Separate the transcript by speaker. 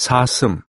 Speaker 1: 사슴